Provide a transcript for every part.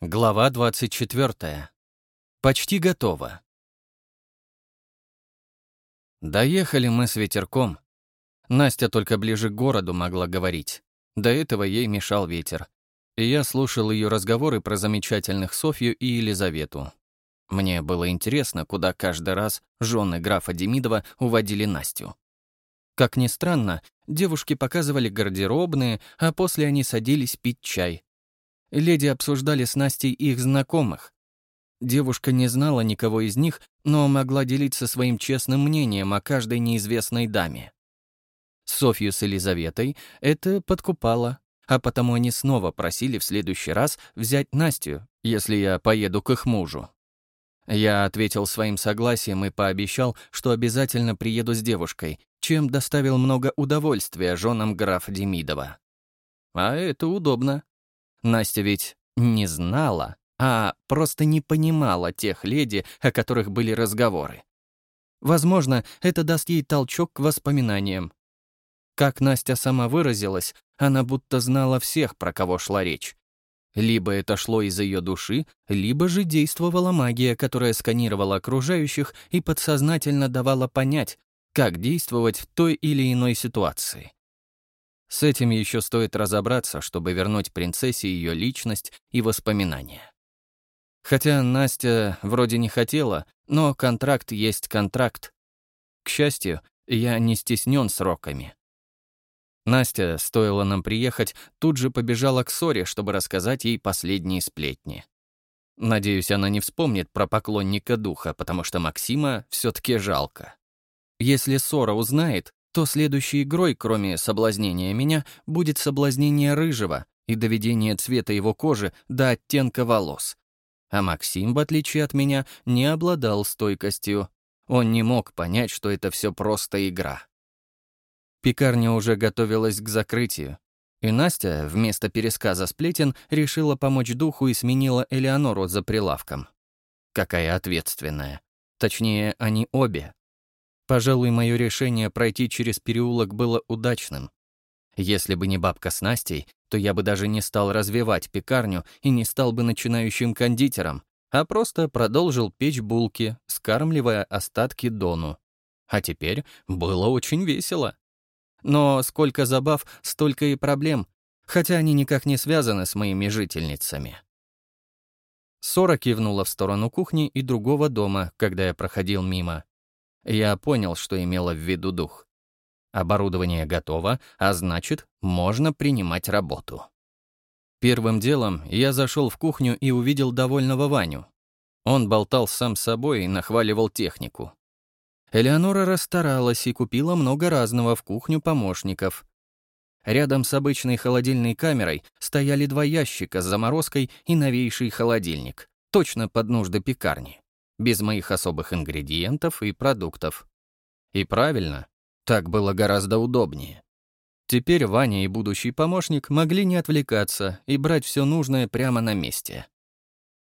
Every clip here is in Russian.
Глава 24. Почти готово. Доехали мы с ветерком. Настя только ближе к городу могла говорить. До этого ей мешал ветер. И я слушал ее разговоры про замечательных Софью и Елизавету. Мне было интересно, куда каждый раз жены графа Демидова уводили Настю. Как ни странно, девушки показывали гардеробные, а после они садились пить чай, Леди обсуждали с Настей их знакомых. Девушка не знала никого из них, но могла делиться своим честным мнением о каждой неизвестной даме. Софью с Елизаветой это подкупало, а потому они снова просили в следующий раз взять Настю, если я поеду к их мужу. Я ответил своим согласием и пообещал, что обязательно приеду с девушкой, чем доставил много удовольствия женам графа Демидова. А это удобно. Настя ведь не знала, а просто не понимала тех леди, о которых были разговоры. Возможно, это даст ей толчок к воспоминаниям. Как Настя сама выразилась, она будто знала всех, про кого шла речь. Либо это шло из ее души, либо же действовала магия, которая сканировала окружающих и подсознательно давала понять, как действовать в той или иной ситуации. С этим еще стоит разобраться, чтобы вернуть принцессе ее личность и воспоминания. Хотя Настя вроде не хотела, но контракт есть контракт. К счастью, я не стеснен сроками. Настя, стоило нам приехать, тут же побежала к Соре, чтобы рассказать ей последние сплетни. Надеюсь, она не вспомнит про поклонника духа, потому что Максима все таки жалко. Если Сора узнает, то следующей игрой, кроме соблазнения меня, будет соблазнение рыжего и доведение цвета его кожи до оттенка волос. А Максим, в отличие от меня, не обладал стойкостью. Он не мог понять, что это все просто игра. Пекарня уже готовилась к закрытию, и Настя, вместо пересказа сплетен, решила помочь духу и сменила Элеонору за прилавком. Какая ответственная. Точнее, они обе. Пожалуй, мое решение пройти через переулок было удачным. Если бы не бабка с Настей, то я бы даже не стал развивать пекарню и не стал бы начинающим кондитером, а просто продолжил печь булки, скармливая остатки Дону. А теперь было очень весело. Но сколько забав, столько и проблем, хотя они никак не связаны с моими жительницами. Сора кивнула в сторону кухни и другого дома, когда я проходил мимо. Я понял, что имела в виду дух. Оборудование готово, а значит, можно принимать работу. Первым делом я зашел в кухню и увидел довольного Ваню. Он болтал сам с собой и нахваливал технику. Элеонора расстаралась и купила много разного в кухню помощников. Рядом с обычной холодильной камерой стояли два ящика с заморозкой и новейший холодильник, точно под нужды пекарни без моих особых ингредиентов и продуктов. И правильно, так было гораздо удобнее. Теперь Ваня и будущий помощник могли не отвлекаться и брать все нужное прямо на месте.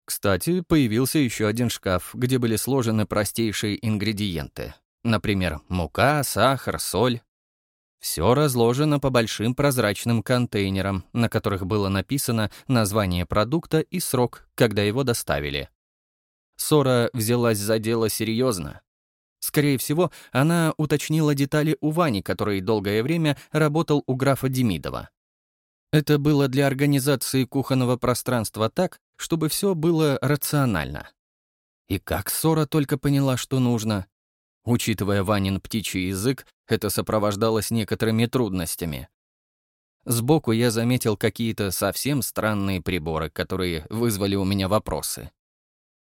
Кстати, появился еще один шкаф, где были сложены простейшие ингредиенты. Например, мука, сахар, соль. Все разложено по большим прозрачным контейнерам, на которых было написано название продукта и срок, когда его доставили. Сора взялась за дело серьезно. Скорее всего, она уточнила детали у Вани, который долгое время работал у графа Демидова. Это было для организации кухонного пространства так, чтобы все было рационально. И как Сора только поняла, что нужно. Учитывая Ванин птичий язык, это сопровождалось некоторыми трудностями. Сбоку я заметил какие-то совсем странные приборы, которые вызвали у меня вопросы.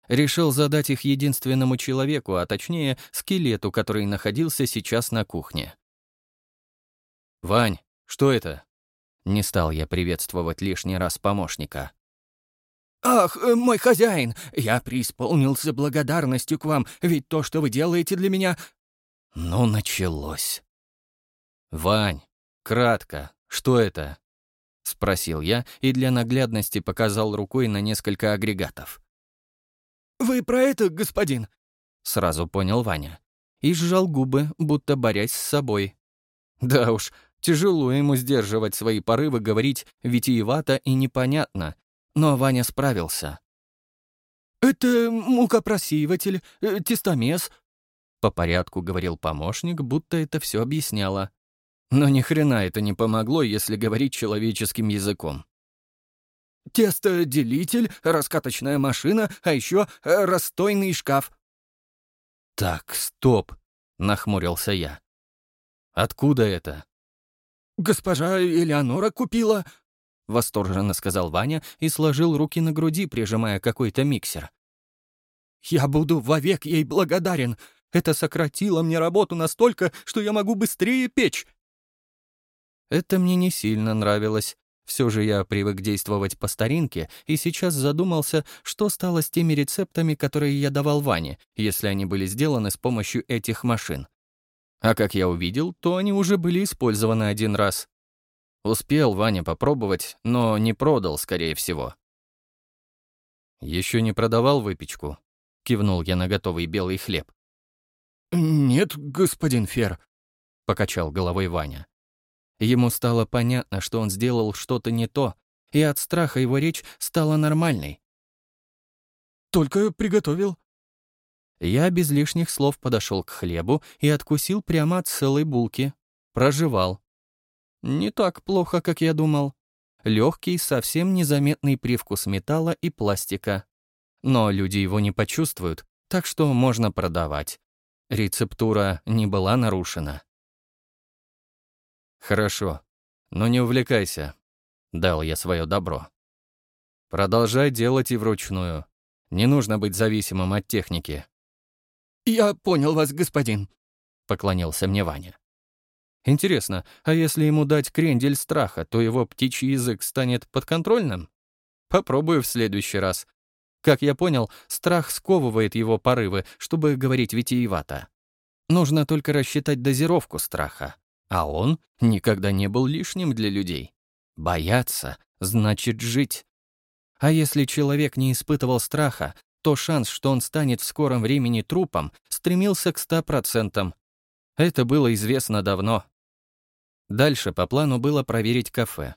Решил задать их единственному человеку, а точнее, скелету, который находился сейчас на кухне. «Вань, что это?» Не стал я приветствовать лишний раз помощника. «Ах, э, мой хозяин, я преисполнился благодарностью к вам, ведь то, что вы делаете для меня...» Ну, началось. «Вань, кратко, что это?» — спросил я и для наглядности показал рукой на несколько агрегатов. «Вы про это, господин?» Сразу понял Ваня. И сжал губы, будто борясь с собой. Да уж, тяжело ему сдерживать свои порывы говорить витиевато и непонятно. но Ваня справился. «Это мукопросеиватель, э, тестомес», — по порядку говорил помощник, будто это все объясняло. Но ни хрена это не помогло, если говорить человеческим языком. «Тестоделитель, раскаточная машина, а еще э, расстойный шкаф». «Так, стоп», — нахмурился я. «Откуда это?» «Госпожа Элеонора купила», — восторженно сказал Ваня и сложил руки на груди, прижимая какой-то миксер. «Я буду вовек ей благодарен. Это сократило мне работу настолько, что я могу быстрее печь». Это мне не сильно нравилось. Все же я привык действовать по старинке и сейчас задумался, что стало с теми рецептами, которые я давал Ване, если они были сделаны с помощью этих машин. А как я увидел, то они уже были использованы один раз. Успел Ваня попробовать, но не продал, скорее всего. Еще не продавал выпечку?» — кивнул я на готовый белый хлеб. «Нет, господин Фер», — покачал головой Ваня. Ему стало понятно, что он сделал что-то не то, и от страха его речь стала нормальной. «Только приготовил». Я без лишних слов подошел к хлебу и откусил прямо от целой булки. Проживал. Не так плохо, как я думал. Легкий, совсем незаметный привкус металла и пластика. Но люди его не почувствуют, так что можно продавать. Рецептура не была нарушена. «Хорошо, но не увлекайся», — дал я свое добро. «Продолжай делать и вручную. Не нужно быть зависимым от техники». «Я понял вас, господин», — поклонился мне Ваня. Интересно, а если ему дать крендель страха, то его птичий язык станет подконтрольным? Попробую в следующий раз. Как я понял, страх сковывает его порывы, чтобы говорить витиевато. Нужно только рассчитать дозировку страха. А он никогда не был лишним для людей. Бояться — значит жить. А если человек не испытывал страха, то шанс, что он станет в скором времени трупом, стремился к 100%. Это было известно давно. Дальше по плану было проверить кафе.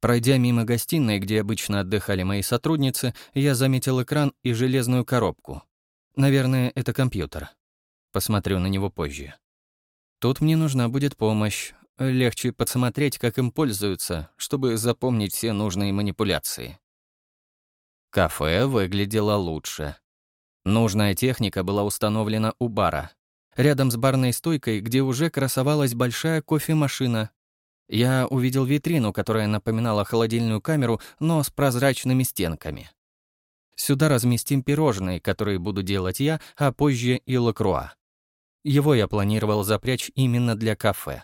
Пройдя мимо гостиной, где обычно отдыхали мои сотрудницы, я заметил экран и железную коробку. Наверное, это компьютер. Посмотрю на него позже. Тут мне нужна будет помощь. Легче подсмотреть, как им пользуются, чтобы запомнить все нужные манипуляции. Кафе выглядело лучше. Нужная техника была установлена у бара, рядом с барной стойкой, где уже красовалась большая кофемашина. Я увидел витрину, которая напоминала холодильную камеру, но с прозрачными стенками. Сюда разместим пирожные, которые буду делать я, а позже и лакруа. Его я планировал запрячь именно для кафе.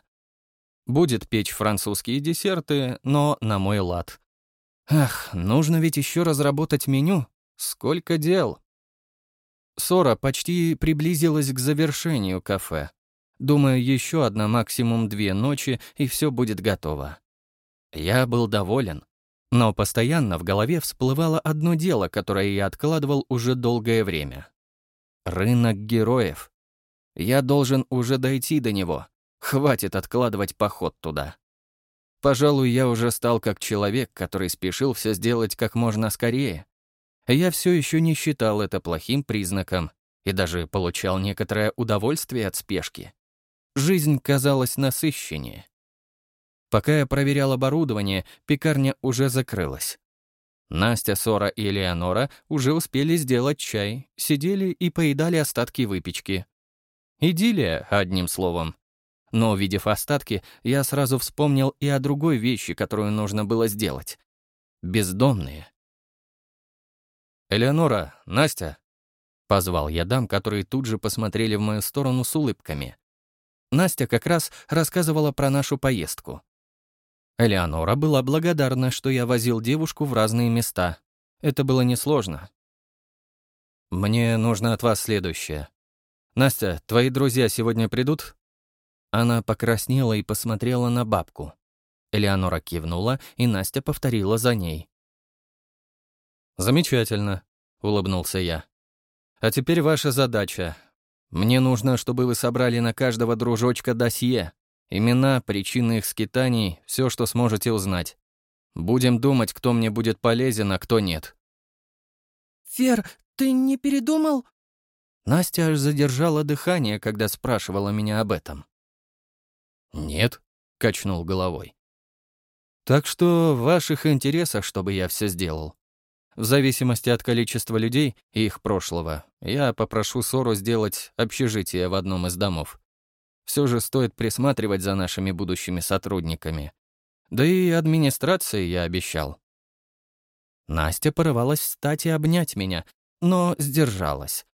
Будет печь французские десерты, но на мой лад. Ах, нужно ведь еще разработать меню. Сколько дел. Ссора почти приблизилась к завершению кафе. Думаю, еще одна, максимум две ночи, и все будет готово. Я был доволен. Но постоянно в голове всплывало одно дело, которое я откладывал уже долгое время. Рынок героев. Я должен уже дойти до него. Хватит откладывать поход туда. Пожалуй, я уже стал как человек, который спешил все сделать как можно скорее. Я все еще не считал это плохим признаком и даже получал некоторое удовольствие от спешки. Жизнь казалась насыщеннее. Пока я проверял оборудование, пекарня уже закрылась. Настя, Сора и Элеонора уже успели сделать чай, сидели и поедали остатки выпечки. Идиллия, одним словом. Но, увидев остатки, я сразу вспомнил и о другой вещи, которую нужно было сделать. Бездомные. «Элеонора, Настя!» Позвал я дам, которые тут же посмотрели в мою сторону с улыбками. Настя как раз рассказывала про нашу поездку. Элеонора была благодарна, что я возил девушку в разные места. Это было несложно. «Мне нужно от вас следующее. Настя, твои друзья сегодня придут?» Она покраснела и посмотрела на бабку. Элеонора кивнула, и Настя повторила за ней. «Замечательно», — улыбнулся я. «А теперь ваша задача. Мне нужно, чтобы вы собрали на каждого дружочка досье. Имена, причины их скитаний, все, что сможете узнать. Будем думать, кто мне будет полезен, а кто нет». «Фер, ты не передумал?» Настя аж задержала дыхание, когда спрашивала меня об этом. «Нет», — качнул головой. «Так что в ваших интересах, чтобы я все сделал. В зависимости от количества людей и их прошлого, я попрошу Сору сделать общежитие в одном из домов. Все же стоит присматривать за нашими будущими сотрудниками. Да и администрации я обещал. Настя порывалась встать и обнять меня, но сдержалась.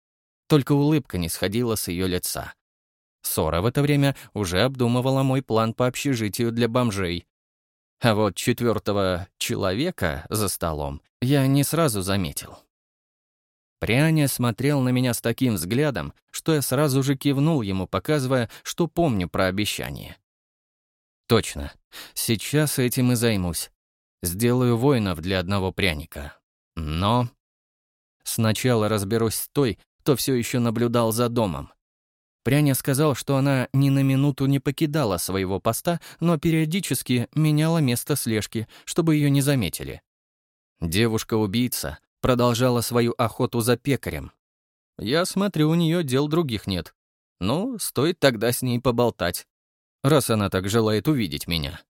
Только улыбка не сходила с ее лица. Сора в это время уже обдумывала мой план по общежитию для бомжей. А вот четвертого человека за столом я не сразу заметил. Пряня смотрел на меня с таким взглядом, что я сразу же кивнул ему, показывая, что помню про обещание. Точно. Сейчас этим и займусь. Сделаю воинов для одного пряника. Но... Сначала разберусь с той, кто все еще наблюдал за домом. Пряня сказал, что она ни на минуту не покидала своего поста, но периодически меняла место слежки, чтобы ее не заметили. Девушка-убийца продолжала свою охоту за пекарем. Я смотрю, у нее дел других нет. Ну, стоит тогда с ней поболтать, раз она так желает увидеть меня.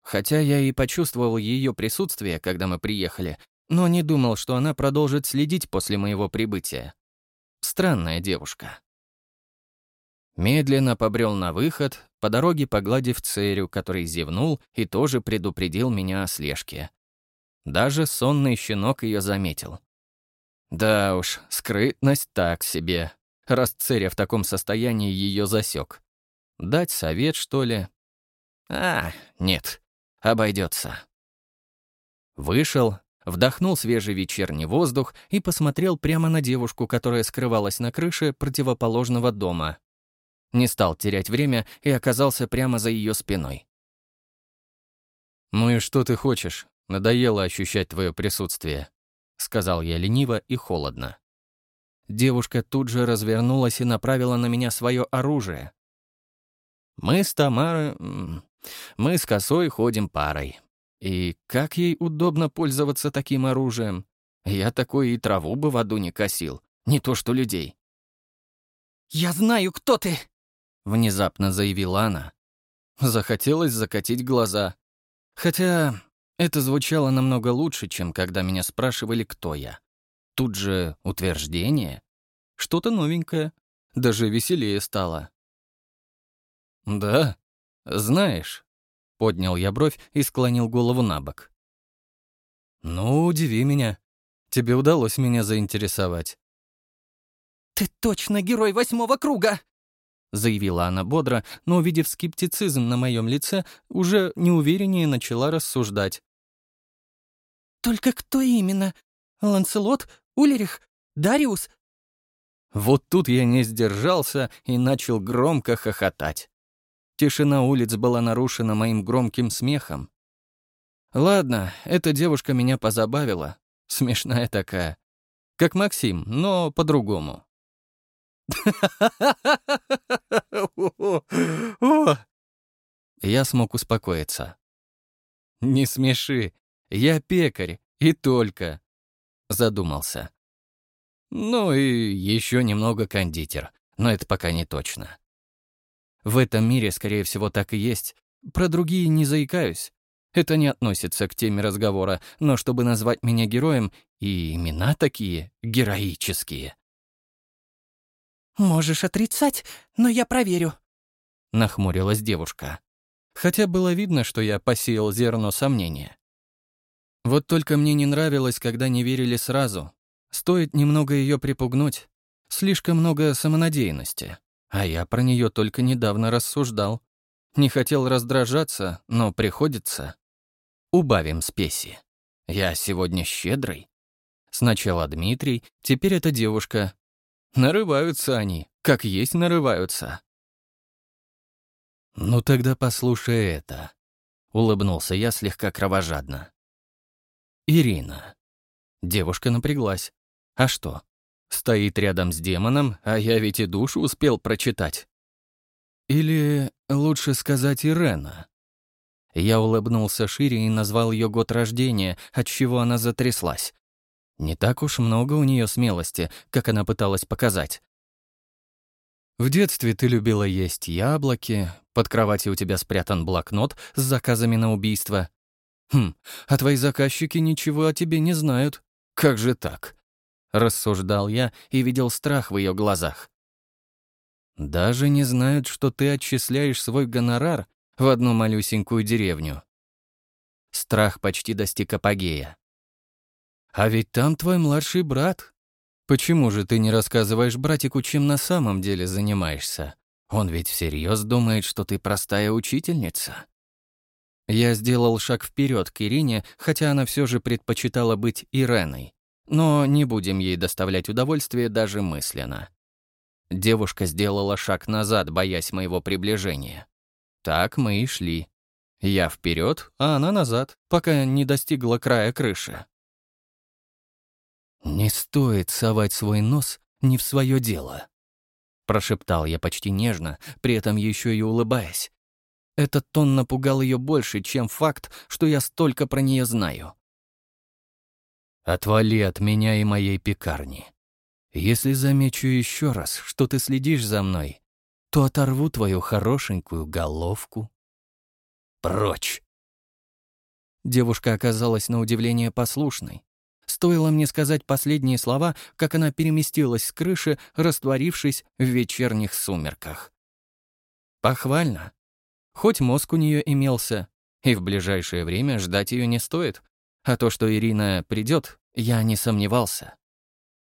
Хотя я и почувствовал ее присутствие, когда мы приехали, но не думал, что она продолжит следить после моего прибытия. Странная девушка. Медленно побрел на выход, по дороге погладив Церю, который зевнул и тоже предупредил меня о слежке. Даже сонный щенок ее заметил. Да уж, скрытность так себе, раз Церя в таком состоянии ее засек. Дать совет, что ли? А, нет, обойдется. Вышел, вдохнул свежий вечерний воздух и посмотрел прямо на девушку, которая скрывалась на крыше противоположного дома, не стал терять время и оказался прямо за ее спиной. «Ну и что ты хочешь? Надоело ощущать твое присутствие», — сказал я лениво и холодно. Девушка тут же развернулась и направила на меня свое оружие. Мы с Тамарой... Мы с косой ходим парой. И как ей удобно пользоваться таким оружием? Я такой и траву бы в аду не косил, не то что людей. «Я знаю, кто ты!» — внезапно заявила она. Захотелось закатить глаза. Хотя это звучало намного лучше, чем когда меня спрашивали, кто я. Тут же утверждение. Что-то новенькое. Даже веселее стало. «Да? Знаешь?» — поднял я бровь и склонил голову на бок. «Ну, удиви меня. Тебе удалось меня заинтересовать». «Ты точно герой восьмого круга!» — заявила она бодро, но, увидев скептицизм на моем лице, уже неувереннее начала рассуждать. «Только кто именно? Ланселот? Улерих? Дариус?» Вот тут я не сдержался и начал громко хохотать. Тишина улиц была нарушена моим громким смехом. Ладно, эта девушка меня позабавила. Смешная такая. Как Максим, но по-другому. Я смог успокоиться. «Не смеши, я пекарь, и только», — задумался. Ну и еще немного кондитер, но это пока не точно. В этом мире, скорее всего, так и есть. Про другие не заикаюсь. Это не относится к теме разговора, но чтобы назвать меня героем, и имена такие героические. «Можешь отрицать, но я проверю», — нахмурилась девушка. Хотя было видно, что я посеял зерно сомнения. Вот только мне не нравилось, когда не верили сразу. Стоит немного ее припугнуть. Слишком много самонадеянности. А я про нее только недавно рассуждал. Не хотел раздражаться, но приходится. Убавим спеси. Я сегодня щедрый. Сначала Дмитрий, теперь эта девушка, Нарываются они, как есть нарываются. «Ну тогда послушай это», — улыбнулся я слегка кровожадно. «Ирина». Девушка напряглась. «А что? Стоит рядом с демоном, а я ведь и душу успел прочитать». Или лучше сказать Ирена. Я улыбнулся шире и назвал ее год рождения, от чего она затряслась. Не так уж много у нее смелости, как она пыталась показать. В детстве ты любила есть яблоки, под кроватью у тебя спрятан блокнот с заказами на убийство. Хм, а твои заказчики ничего о тебе не знают. Как же так? Рассуждал я и видел страх в ее глазах. Даже не знают, что ты отчисляешь свой гонорар в одну малюсенькую деревню. Страх почти достиг апогея. А ведь там твой младший брат. Почему же ты не рассказываешь братику, чем на самом деле занимаешься? Он ведь всерьез думает, что ты простая учительница. Я сделал шаг вперед к Ирине, хотя она все же предпочитала быть Иреной. Но не будем ей доставлять удовольствие даже мысленно. Девушка сделала шаг назад, боясь моего приближения. Так мы и шли. Я вперед, а она назад, пока не достигла края крыши. «Не стоит совать свой нос не в свое дело», — прошептал я почти нежно, при этом еще и улыбаясь. Этот тон напугал ее больше, чем факт, что я столько про нее знаю. «Отвали от меня и моей пекарни. Если замечу еще раз, что ты следишь за мной, то оторву твою хорошенькую головку. Прочь!» Девушка оказалась на удивление послушной. Стоило мне сказать последние слова, как она переместилась с крыши, растворившись в вечерних сумерках. Похвально. Хоть мозг у нее имелся, и в ближайшее время ждать ее не стоит. А то, что Ирина придет, я не сомневался.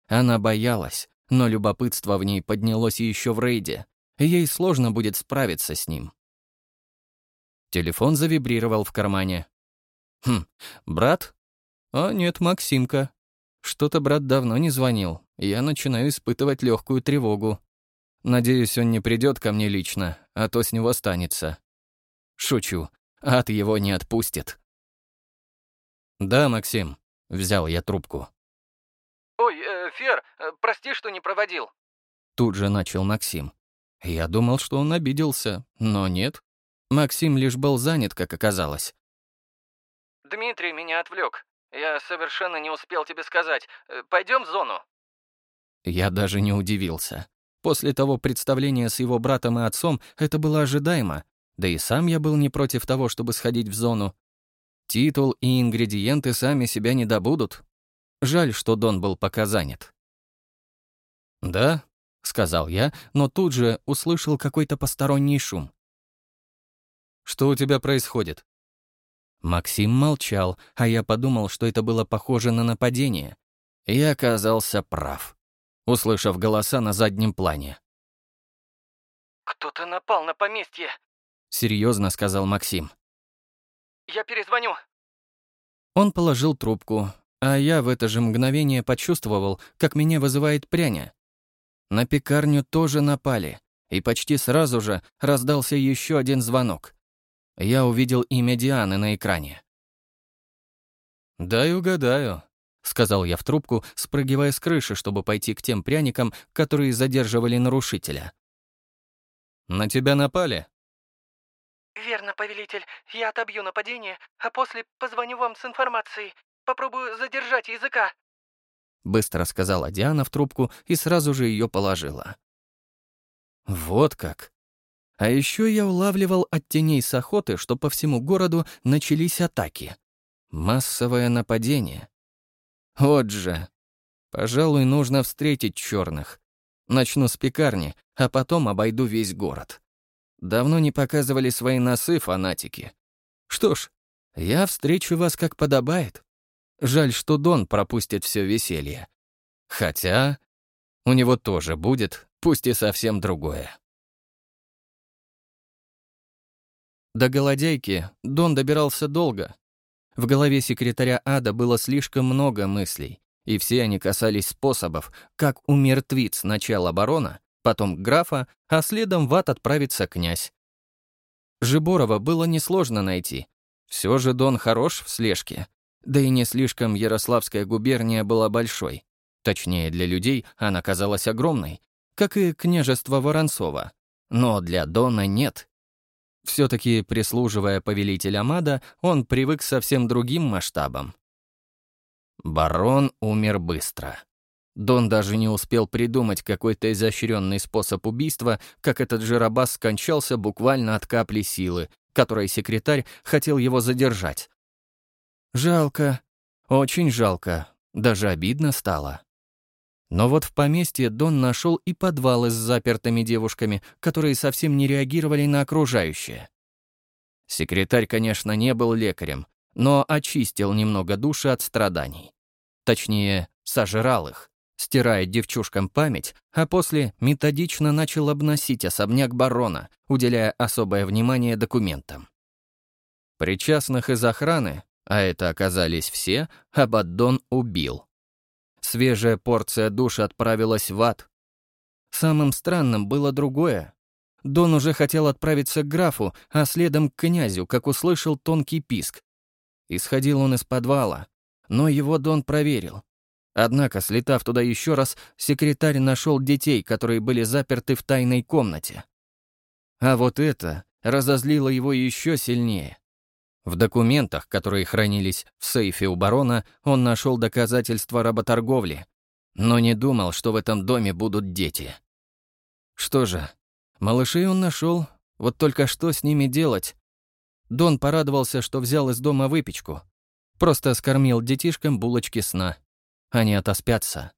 Она боялась, но любопытство в ней поднялось еще в рейде. Ей сложно будет справиться с ним. Телефон завибрировал в кармане. «Хм, брат?» «А нет, Максимка. Что-то брат давно не звонил. Я начинаю испытывать легкую тревогу. Надеюсь, он не придет ко мне лично, а то с него останется. Шучу. Ад его не отпустит». «Да, Максим», — взял я трубку. «Ой, э, Фер, э, прости, что не проводил». Тут же начал Максим. Я думал, что он обиделся, но нет. Максим лишь был занят, как оказалось. «Дмитрий меня отвлек. Я совершенно не успел тебе сказать. Э, Пойдем в зону». Я даже не удивился. После того представления с его братом и отцом это было ожидаемо, да и сам я был не против того, чтобы сходить в зону. Титул и ингредиенты сами себя не добудут. Жаль, что Дон был пока занят. «Да», — сказал я, но тут же услышал какой-то посторонний шум. «Что у тебя происходит?» Максим молчал, а я подумал, что это было похоже на нападение. И оказался прав, услышав голоса на заднем плане. «Кто-то напал на поместье», — серьезно сказал Максим. «Я перезвоню». Он положил трубку, а я в это же мгновение почувствовал, как меня вызывает пряня. На пекарню тоже напали, и почти сразу же раздался еще один звонок. Я увидел имя Дианы на экране. «Дай угадаю», — сказал я в трубку, спрыгивая с крыши, чтобы пойти к тем пряникам, которые задерживали нарушителя. «На тебя напали?» «Верно, повелитель. Я отобью нападение, а после позвоню вам с информацией. Попробую задержать языка». Быстро сказала Диана в трубку и сразу же ее положила. Вот как. А еще я улавливал от теней с охоты, что по всему городу начались атаки. Массовое нападение. Вот же. Пожалуй, нужно встретить черных. Начну с пекарни, а потом обойду весь город. Давно не показывали свои носы фанатики. Что ж, я встречу вас как подобает. Жаль, что Дон пропустит все веселье. Хотя у него тоже будет, пусть и совсем другое. До голодяйки Дон добирался долго. В голове секретаря ада было слишком много мыслей, и все они касались способов, как умертвить сначала барона, потом графа, а следом в ад отправится князь. Жиборова было несложно найти. Все же Дон хорош в слежке, да и не слишком Ярославская губерния была большой. Точнее, для людей она казалась огромной, как и княжество Воронцова. Но для Дона нет. все таки прислуживая повелитель Амада, он привык совсем другим масштабам. Барон умер быстро. Дон даже не успел придумать какой-то изощренный способ убийства, как этот жиробас скончался буквально от капли силы, которой секретарь хотел его задержать. Жалко, очень жалко, даже обидно стало. Но вот в поместье Дон нашел и подвалы с запертыми девушками, которые совсем не реагировали на окружающее. Секретарь, конечно, не был лекарем, но очистил немного души от страданий. Точнее, сожрал их стирая девчушкам память, а после методично начал обносить особняк барона, уделяя особое внимание документам. Причастных из охраны, а это оказались все, Абаддон убил. Свежая порция душ отправилась в ад. Самым странным было другое. Дон уже хотел отправиться к графу, а следом к князю, как услышал тонкий писк. Исходил он из подвала, но его Дон проверил. Однако, слетав туда еще раз, секретарь нашел детей, которые были заперты в тайной комнате. А вот это разозлило его еще сильнее. В документах, которые хранились в сейфе у барона, он нашел доказательства работорговли, но не думал, что в этом доме будут дети. Что же, малышей он нашел, вот только что с ними делать? Дон порадовался, что взял из дома выпечку. Просто скормил детишкам булочки сна. Они отоспятся.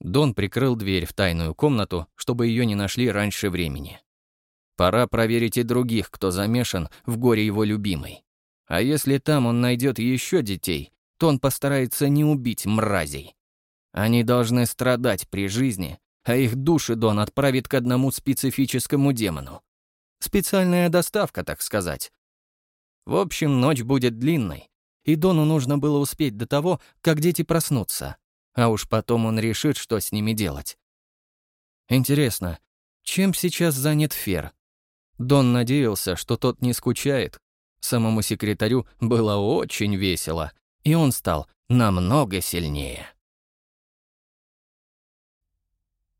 Дон прикрыл дверь в тайную комнату, чтобы ее не нашли раньше времени. Пора проверить и других, кто замешан в горе его любимой. А если там он найдет еще детей, то он постарается не убить мразей. Они должны страдать при жизни, а их души Дон отправит к одному специфическому демону. Специальная доставка, так сказать. В общем, ночь будет длинной, и Дону нужно было успеть до того, как дети проснутся. А уж потом он решит, что с ними делать. Интересно, чем сейчас занят Фер? Дон надеялся, что тот не скучает. Самому секретарю было очень весело, и он стал намного сильнее.